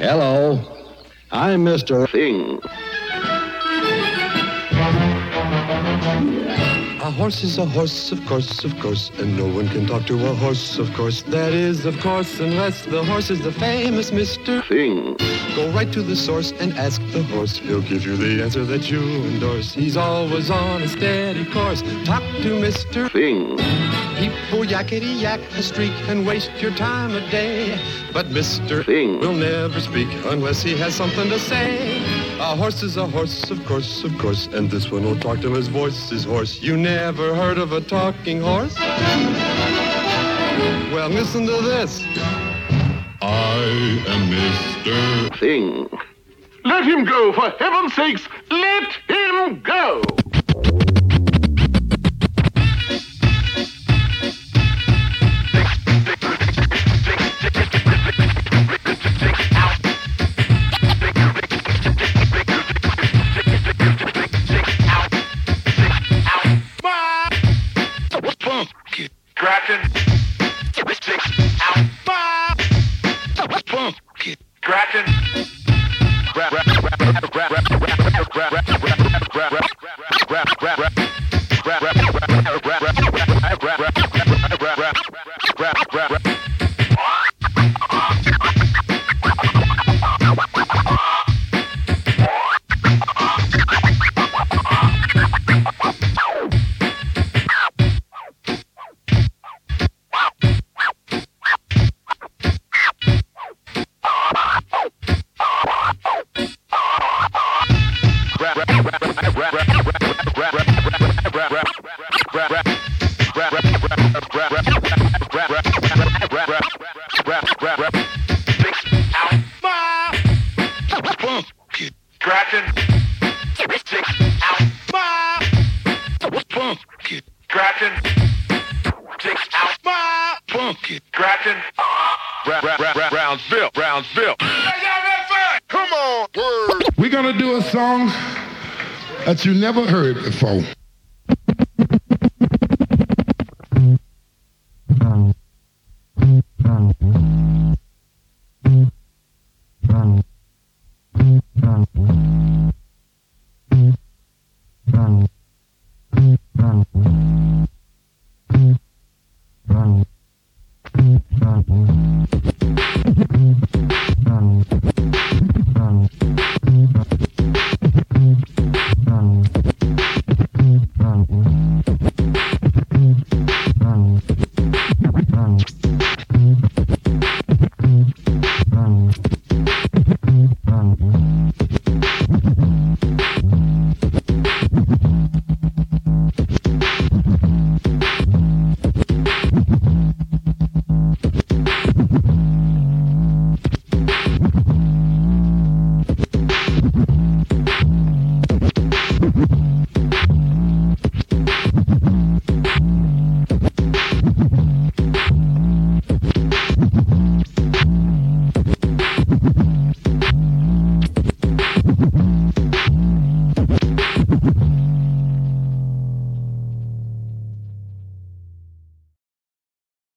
Hello. I'm Mr. Thing. A horse is a horse, of course, of course, and no one can talk to a horse, of course. That is, of course, unless the horse is the famous Mr. Thing. Go right to the source and ask the horse. He'll give you the answer that you endorse. He's always on a steady course. Talk to Mr. Thing. People yakety yak a streak and waste your time a day. But Mr. Thing. will never speak unless he has something to say. A horse is a horse, of course, of course, and this one will talk to him. His voice is hoarse. You never heard of a talking horse? Well, listen to this. I am Mr. Thing. Let him go, for heaven's sakes! Let him go! Scratching. Scratching. Scratching. Scratching. Scratching. Brownsville, Brownsville. Come on, word! We're going to do a song that you never heard before.